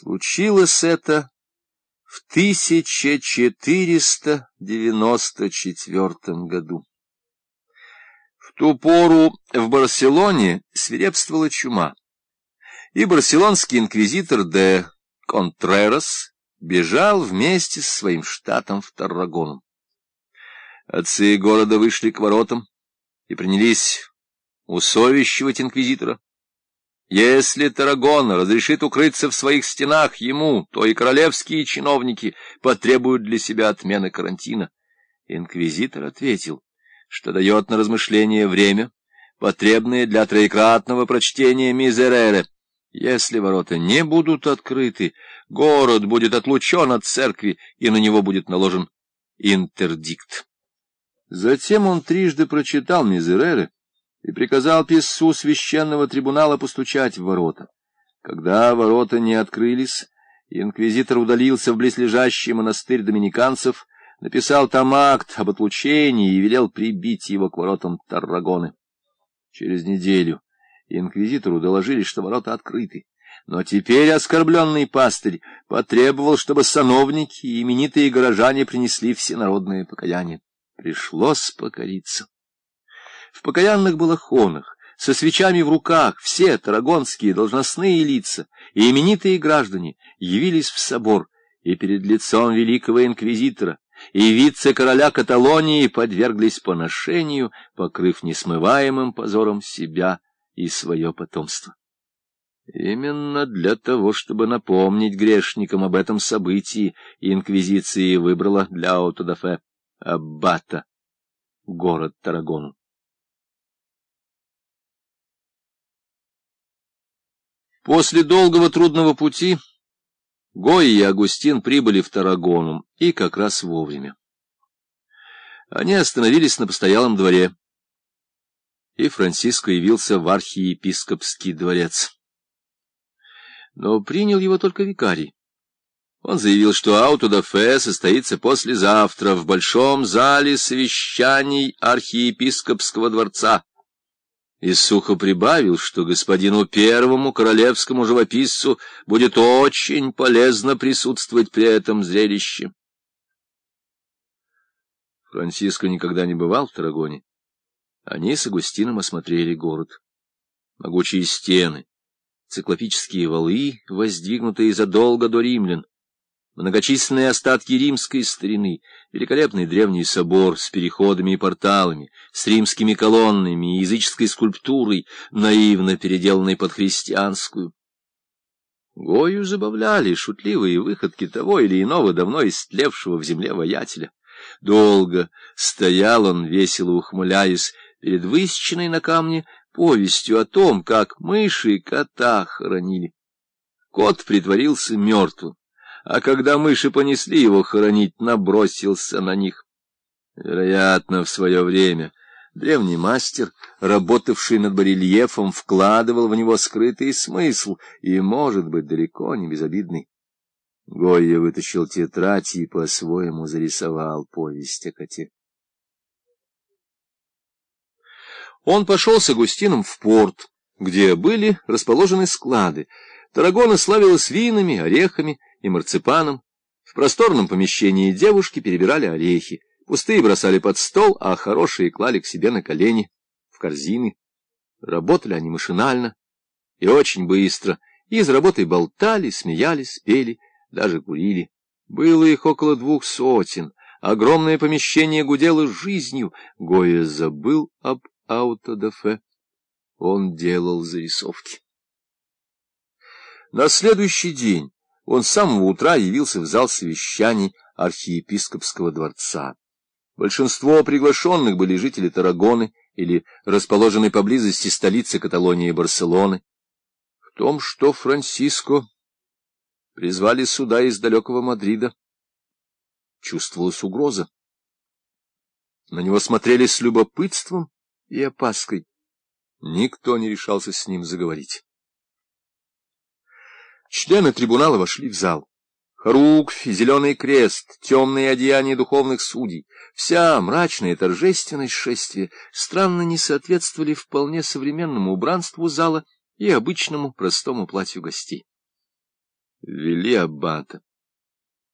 Случилось это в 1494 году. В ту пору в Барселоне свирепствовала чума, и барселонский инквизитор де Контрерас бежал вместе со своим штатом в Таррагону. Отцы города вышли к воротам и принялись усовещивать инквизитора. Если Тарагон разрешит укрыться в своих стенах ему, то и королевские чиновники потребуют для себя отмены карантина. Инквизитор ответил, что дает на размышление время, потребное для троекратного прочтения Мизерере. Если ворота не будут открыты, город будет отлучен от церкви, и на него будет наложен интердикт. Затем он трижды прочитал Мизерере, и приказал писцу священного трибунала постучать в ворота. Когда ворота не открылись, инквизитор удалился в близлежащий монастырь доминиканцев, написал там акт об отлучении и велел прибить его к воротам Таррагоны. Через неделю инквизитору доложили, что ворота открыты. Но теперь оскорбленный пастырь потребовал, чтобы сановники и именитые горожане принесли всенародное покаяние. Пришлось покориться. В покаянных балахонах, со свечами в руках, все тарагонские должностные лица и именитые граждане явились в собор, и перед лицом великого инквизитора и вице-короля Каталонии подверглись поношению, покрыв несмываемым позором себя и свое потомство. Именно для того, чтобы напомнить грешникам об этом событии, инквизиция выбрала для аутодафе аббата город Тарагону. После долгого трудного пути Гой и Агустин прибыли в Тарагону, и как раз вовремя. Они остановились на постоялом дворе, и Франциско явился в архиепископский дворец. Но принял его только викарий. Он заявил, что аутодафе состоится послезавтра в большом зале совещаний архиепископского дворца и сухо прибавил, что господину первому королевскому живописцу будет очень полезно присутствовать при этом зрелище. Франциско никогда не бывал в Тарагоне. Они с Агустином осмотрели город. Могучие стены, циклопические валы, воздвигнутые задолго до римлян, многочисленные остатки римской старины, великолепный древний собор с переходами и порталами, с римскими колоннами и языческой скульптурой, наивно переделанной под христианскую. Гою забавляли шутливые выходки того или иного давно истлевшего в земле воятеля. Долго стоял он, весело ухмыляясь, перед высеченной на камне повестью о том, как мыши кота хоронили. Кот притворился мертвым а когда мыши понесли его хоронить, набросился на них. Вероятно, в свое время древний мастер, работавший над барельефом, вкладывал в него скрытый смысл и, может быть, далеко не безобидный. Гойя вытащил тетрадь и по-своему зарисовал повесть о коте. Он пошел с Агустином в порт, где были расположены склады. Тарагона славилась винами, орехами и марципаном. В просторном помещении девушки перебирали орехи, пустые бросали под стол, а хорошие клали к себе на колени, в корзины. Работали они машинально и очень быстро, и из работы болтали, смеялись, пели, даже курили. Было их около двух сотен. Огромное помещение гудело жизнью. Гоя забыл об аутодафе. Он делал зарисовки. На следующий день он с самого утра явился в зал совещаний архиепископского дворца. Большинство приглашенных были жители Тарагоны или расположенной поблизости столицы Каталонии Барселоны. В том, что Франциско призвали сюда из далекого Мадрида, чувствовалась угроза. На него смотрели с любопытством и опаской. Никто не решался с ним заговорить. Члены трибунала вошли в зал. Харуквь, зеленый крест, темные одеяния духовных судей, вся мрачная торжественность шествия странно не соответствовали вполне современному убранству зала и обычному простому платью гостей. ввели аббата.